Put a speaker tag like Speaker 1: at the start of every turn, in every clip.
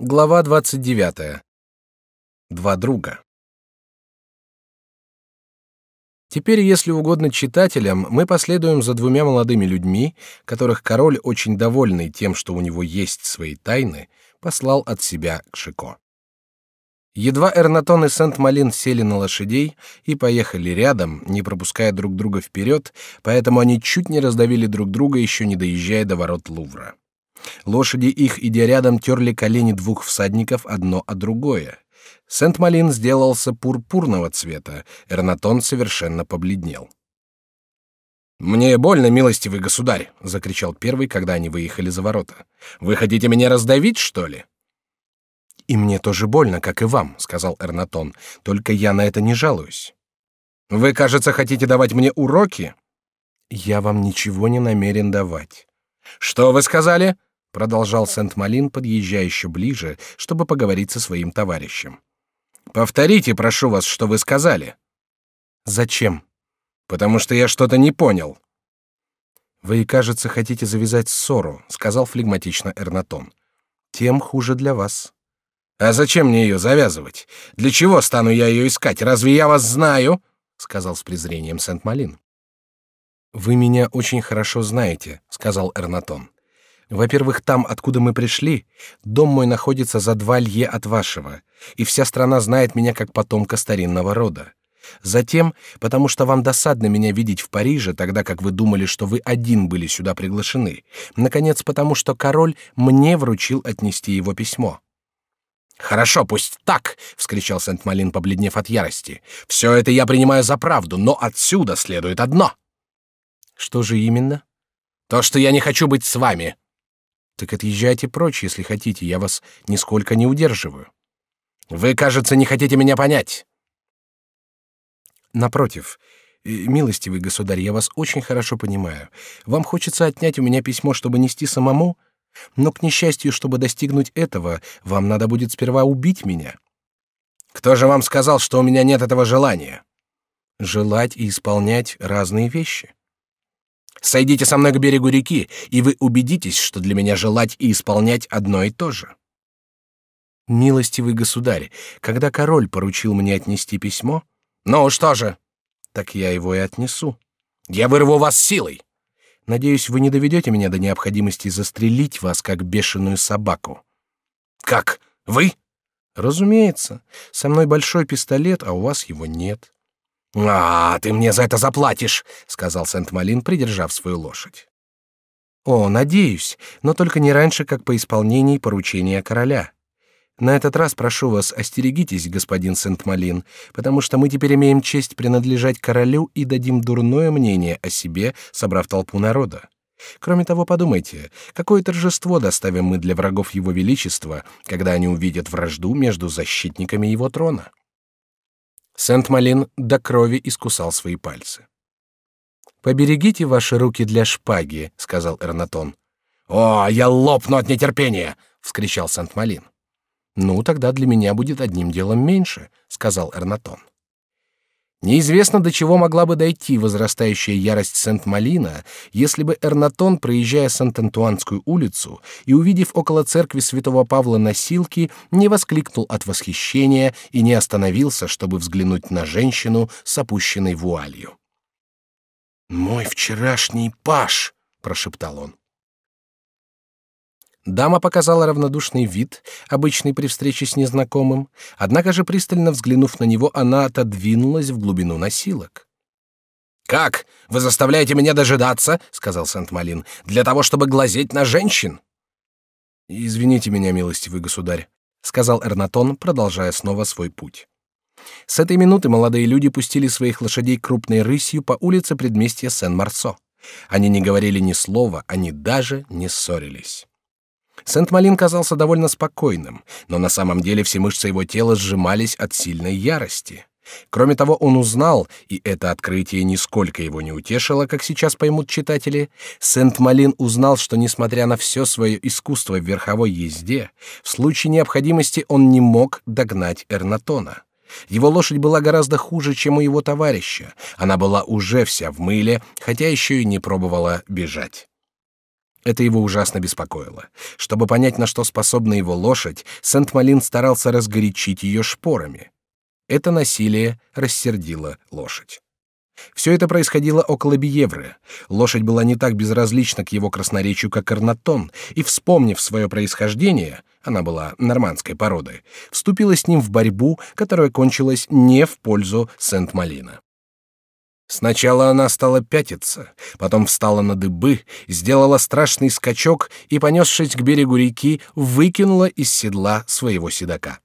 Speaker 1: Глава 29. Два друга. Теперь, если угодно читателям, мы последуем за двумя молодыми людьми, которых король, очень довольный тем, что у него есть свои тайны, послал от себя к Шико. Едва Эрнатон и Сент-Малин сели на лошадей и поехали рядом, не пропуская друг друга вперед, поэтому они чуть не раздавили друг друга, еще не доезжая до ворот Лувра. Лошади их, идя рядом, терли колени двух всадников одно о другое. Сент-Малин сделался пурпурного цвета, Эрнатон совершенно побледнел. «Мне больно, милостивый государь!» — закричал первый, когда они выехали за ворота. «Вы хотите меня раздавить, что ли?» «И мне тоже больно, как и вам», — сказал Эрнатон. «Только я на это не жалуюсь». «Вы, кажется, хотите давать мне уроки?» «Я вам ничего не намерен давать». «Что вы сказали?» Продолжал Сент-Малин, подъезжая еще ближе, чтобы поговорить со своим товарищем. Повторите, прошу вас, что вы сказали. Зачем? Потому что я что-то не понял. Вы, кажется, хотите завязать ссору, сказал флегматично Эрнатон. Тем хуже для вас. А зачем мне ее завязывать? Для чего стану я ее искать? Разве я вас знаю? сказал с презрением Сент-Малин. Вы меня очень хорошо знаете, сказал Эрнатон. Во-первых, там, откуда мы пришли, дом мой находится за два лье от вашего, и вся страна знает меня как потомка старинного рода. Затем, потому что вам досадно меня видеть в Париже, тогда как вы думали, что вы один были сюда приглашены. Наконец, потому что король мне вручил отнести его письмо. Хорошо, пусть так, вскричал Сент-Малин, побледнев от ярости. Все это я принимаю за правду, но отсюда следует одно. Что же именно? То, что я не хочу быть с вами. Так отъезжайте прочь, если хотите, я вас нисколько не удерживаю. Вы, кажется, не хотите меня понять. Напротив, э, милостивый государь, я вас очень хорошо понимаю. Вам хочется отнять у меня письмо, чтобы нести самому, но к несчастью, чтобы достигнуть этого, вам надо будет сперва убить меня. Кто же вам сказал, что у меня нет этого желания? Желать и исполнять разные вещи. Сойдите со мной к берегу реки, и вы убедитесь, что для меня желать и исполнять одно и то же. Милостивый государь, когда король поручил мне отнести письмо, ну что же, так я его и отнесу. Я вырву вас силой. Надеюсь, вы не доведете меня до необходимости застрелить вас как бешеную собаку. Как? Вы? Разумеется. Со мной большой пистолет, а у вас его нет. А, ты мне за это заплатишь, сказал Сент-Малин, придержав свою лошадь. О, надеюсь, но только не раньше, как по исполнении поручения короля. На этот раз прошу вас, остерегитесь, господин Сент-Малин, потому что мы теперь имеем честь принадлежать королю и дадим дурное мнение о себе, собрав толпу народа. Кроме того, подумайте, какое торжество доставим мы для врагов его величества, когда они увидят вражду между защитниками его трона. Сент-Малин до крови искусал свои пальцы. Поберегите ваши руки для шпаги, сказал Эрнатон. О, я лопну от нетерпения, вскричал Сент-Малин. Ну тогда для меня будет одним делом меньше, сказал Эрнатон. Неизвестно, до чего могла бы дойти возрастающая ярость Сент-Малина, если бы Эрнатон, проезжая Сент-Антуанскую улицу и увидев около церкви святого Павла носилки, не воскликнул от восхищения и не остановился, чтобы взглянуть на женщину с опущенной вуалью. «Мой вчерашний паш!» — прошептал он. Дама показала равнодушный вид, обычный при встрече с незнакомым, однако же пристально взглянув на него, она отодвинулась в глубину носилок. Как? Вы заставляете меня дожидаться, сказал Сент-Малин, для того, чтобы глазеть на женщин? Извините меня, милостивый государь, сказал Эрнатон, продолжая снова свой путь. С этой минуты молодые люди пустили своих лошадей крупной рысью по улице предместья Сен-Марсо. Они не говорили ни слова, они даже не ссорились. Сент-Малин казался довольно спокойным, но на самом деле все мышцы его тела сжимались от сильной ярости. Кроме того, он узнал, и это открытие нисколько его не утешило, как сейчас поймут читатели, Сент-Малин узнал, что, несмотря на все свое искусство в верховой езде, в случае необходимости он не мог догнать Эрнатона. Его лошадь была гораздо хуже, чем у его товарища. Она была уже вся в мыле, хотя еще и не пробовала бежать. Это его ужасно беспокоило. Чтобы понять, на что способна его лошадь, Сент-Малин старался разгорячить ее шпорами. Это насилие рассердило лошадь. Все это происходило около Биевры. Лошадь была не так безразлична к его красноречию, как Эрнатон, и, вспомнив свое происхождение, она была нормандской породы, вступила с ним в борьбу, которая кончилась не в пользу Сент-Малина. Сначала она стала пятиться, потом встала на дыбы, сделала страшный скачок и, понесшись к берегу реки, выкинула из седла своего седока.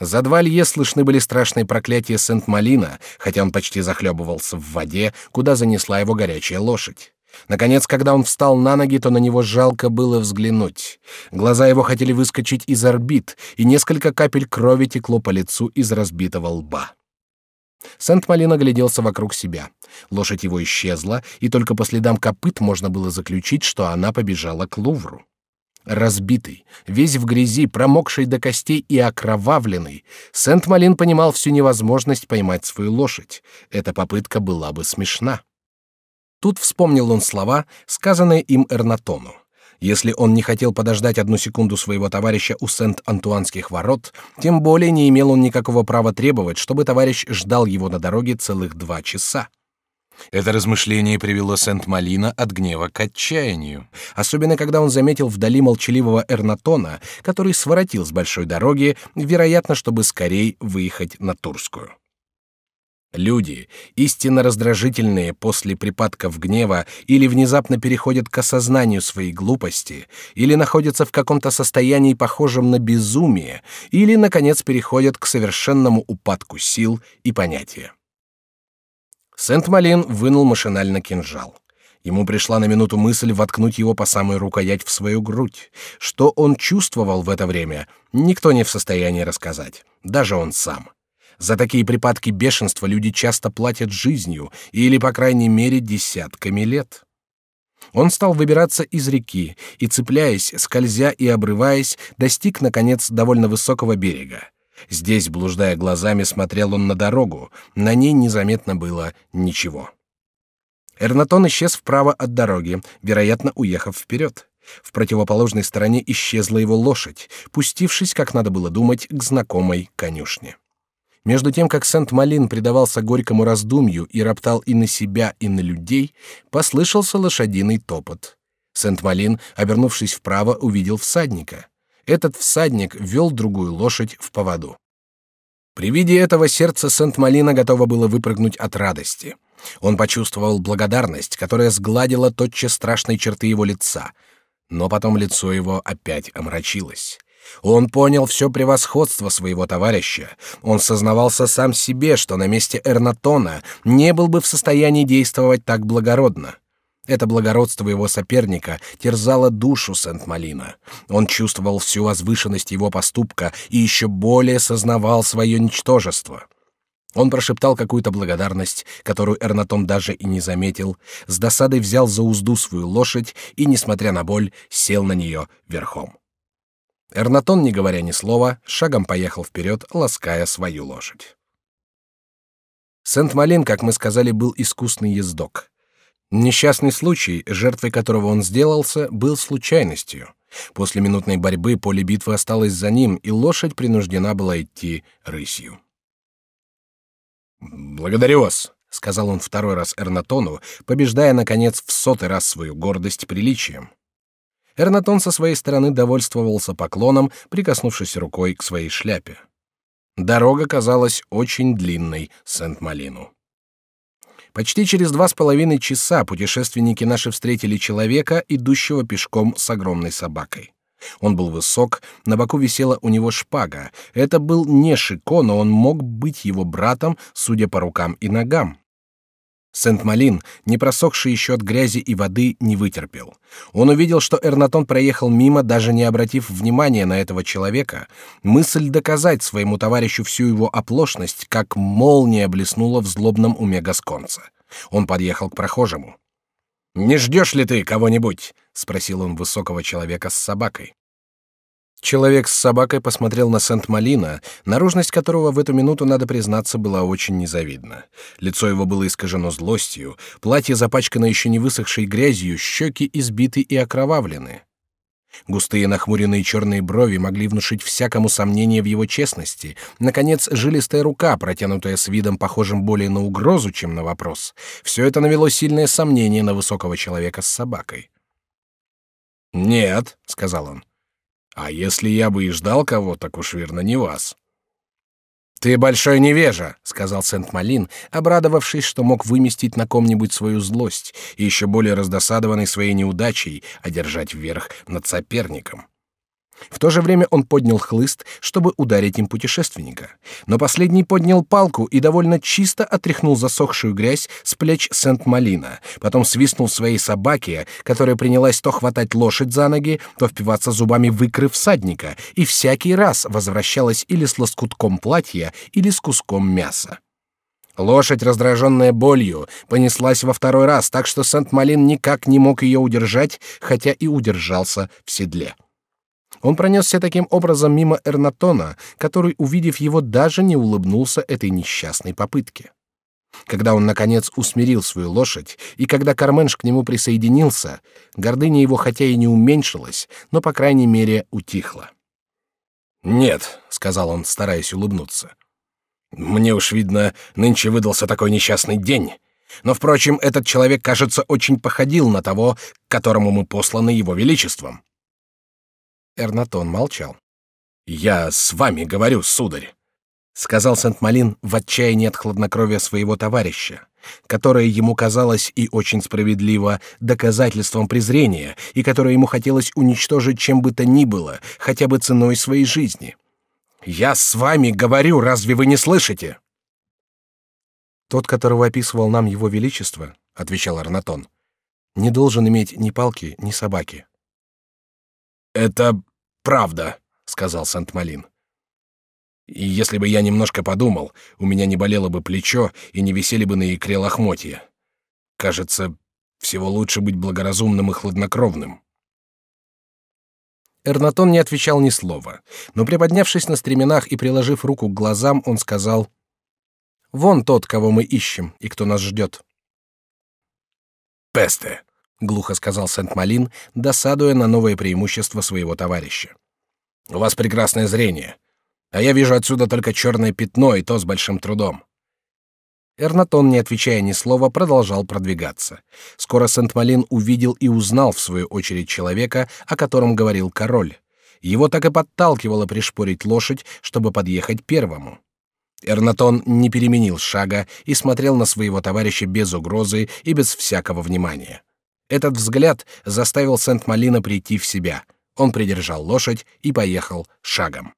Speaker 1: За два лье слышны были страшные проклятия Сент-Малина, хотя он почти захлебывался в воде, куда занесла его горячая лошадь. Наконец, когда он встал на ноги, то на него жалко было взглянуть. Глаза его хотели выскочить из орбит, и несколько капель крови текло по лицу из разбитого лба. Сент-Малин огляделся вокруг себя. Лошадь его исчезла, и только по следам копыт можно было заключить, что она побежала к Лувру. Разбитый, весь в грязи, промокший до костей и окровавленный, Сент-Малин понимал всю невозможность поймать свою лошадь. Эта попытка была бы смешна. Тут вспомнил он слова, сказанные им Эрнатону. Если он не хотел подождать одну секунду своего товарища у Сент-Антуанских ворот, тем более не имел он никакого права требовать, чтобы товарищ ждал его на дороге целых два часа. Это размышление привело Сент-Малина от гнева к отчаянию, особенно когда он заметил вдали молчаливого Эрнатона, который своротил с большой дороги, вероятно, чтобы скорей выехать на Турскую. Люди, истинно раздражительные после припадков гнева, или внезапно переходят к осознанию своей глупости, или находятся в каком-то состоянии похожем на безумие, или, наконец, переходят к совершенному упадку сил и понятия. Сент-Малин вынул машинально кинжал. Ему пришла на минуту мысль воткнуть его по самую рукоять в свою грудь. Что он чувствовал в это время, никто не в состоянии рассказать, даже он сам. За такие припадки бешенства люди часто платят жизнью или, по крайней мере, десятками лет. Он стал выбираться из реки и, цепляясь, скользя и обрываясь, достиг, наконец, довольно высокого берега. Здесь, блуждая глазами, смотрел он на дорогу, на ней незаметно было ничего. Эрнатон исчез вправо от дороги, вероятно, уехав вперед. В противоположной стороне исчезла его лошадь, пустившись, как надо было думать, к знакомой конюшне. Между тем, как Сент-Малин предавался горькому раздумью и роптал и на себя, и на людей, послышался лошадиный топот. Сент-Малин, обернувшись вправо, увидел всадника. Этот всадник вел другую лошадь в поводу. При виде этого сердце Сент-Малина готово было выпрыгнуть от радости. Он почувствовал благодарность, которая сгладила тотчас страшные черты его лица, но потом лицо его опять омрачилось. Он понял все превосходство своего товарища. Он сознавался сам себе, что на месте Эрнатона не был бы в состоянии действовать так благородно. Это благородство его соперника терзало душу Сент-Малина. Он чувствовал всю возвышенность его поступка и еще более сознавал свое ничтожество. Он прошептал какую-то благодарность, которую Эрнатон даже и не заметил, с досадой взял за узду свою лошадь и, несмотря на боль, сел на нее верхом. Эрнатон, не говоря ни слова, шагом поехал вперед, лаская свою лошадь. Сент-Малин, как мы сказали, был искусный ездок. Несчастный случай, жертвой которого он сделался, был случайностью. После минутной борьбы поле битвы осталось за ним, и лошадь принуждена была идти рысью. «Благодарю вас», — сказал он второй раз Эрнатону, побеждая, наконец, в сотый раз свою гордость приличием. Эрнатон со своей стороны довольствовался поклоном, прикоснувшись рукой к своей шляпе. Дорога казалась очень длинной Сент-Малину. Почти через два с половиной часа путешественники наши встретили человека, идущего пешком с огромной собакой. Он был высок, на боку висела у него шпага. Это был не Шико, но он мог быть его братом, судя по рукам и ногам. Сент-Малин, не просохший еще от грязи и воды, не вытерпел. Он увидел, что Эрнатон проехал мимо, даже не обратив внимания на этого человека. Мысль доказать своему товарищу всю его оплошность, как молния блеснула в злобном уме гасконца. Он подъехал к прохожему. «Не ждешь ли ты кого-нибудь?» — спросил он высокого человека с собакой. Человек с собакой посмотрел на Сент-Малина, наружность которого в эту минуту, надо признаться, была очень незавидна. Лицо его было искажено злостью, платье запачкано еще не высохшей грязью, щеки избиты и окровавлены. Густые нахмуренные черные брови могли внушить всякому сомнение в его честности. Наконец, жилистая рука, протянутая с видом похожим более на угрозу, чем на вопрос. Все это навело сильное сомнение на высокого человека с собакой. «Нет», — сказал он, — а если я бы и ждал кого, так уж верно не вас. Ты большой невежа, сказал Сент-Малин, обрадовавшись, что мог выместить на ком-нибудь свою злость, и еще более раздосадованный своей неудачей одержать верх над соперником. В то же время он поднял хлыст, чтобы ударить им путешественника. Но последний поднял палку и довольно чисто отряхнул засохшую грязь с плеч Сент-Малина. Потом свистнул своей собаке, которая принялась то хватать лошадь за ноги, то впиваться зубами в икры всадника, и всякий раз возвращалась или с лоскутком платья, или с куском мяса. Лошадь, раздраженная болью, понеслась во второй раз, так что Сент-Малин никак не мог ее удержать, хотя и удержался в седле. Он пронесся таким образом мимо Эрнатона, который, увидев его, даже не улыбнулся этой несчастной попытке. Когда он наконец усмирил свою лошадь и когда Карменш к нему присоединился, гордыня его хотя и не уменьшилась, но по крайней мере утихла. Нет, сказал он, стараясь улыбнуться. Мне уж видно, нынче выдался такой несчастный день. Но впрочем, этот человек, кажется, очень походил на того, к которому мы посланы его величеством. Эрнатон молчал. «Я с вами говорю, сударь», — сказал Сент-Малин в отчаянии от хладнокровия своего товарища, которое ему казалось и очень справедливо доказательством презрения, и которое ему хотелось уничтожить чем бы то ни было, хотя бы ценой своей жизни. «Я с вами говорю, разве вы не слышите?» «Тот, которого описывал нам его величество», — отвечал Арнатон, — «не должен иметь ни палки, ни собаки». Это правда, сказал Сент-Малин. И если бы я немножко подумал, у меня не болело бы плечо и не висели бы на икре лохмотья. Кажется, всего лучше быть благоразумным и хладнокровным. Эрнатон не отвечал ни слова, но приподнявшись на стременах и приложив руку к глазам, он сказал: "Вон тот, кого мы ищем и кто нас ждет". Песте, глухо сказал Сент-Малин, досадуя на новое преимущество своего товарища. У вас прекрасное зрение, а я вижу отсюда только черное пятно и то с большим трудом. Эрнатон, не отвечая ни слова, продолжал продвигаться. Скоро Сент-Малин увидел и узнал в свою очередь человека, о котором говорил король. Его так и подталкивало пришпорить лошадь, чтобы подъехать первому. Эрнатон не переменил шага и смотрел на своего товарища без угрозы и без всякого внимания. Этот взгляд заставил Сент-Малина прийти в себя. Он придержал лошадь и поехал шагом.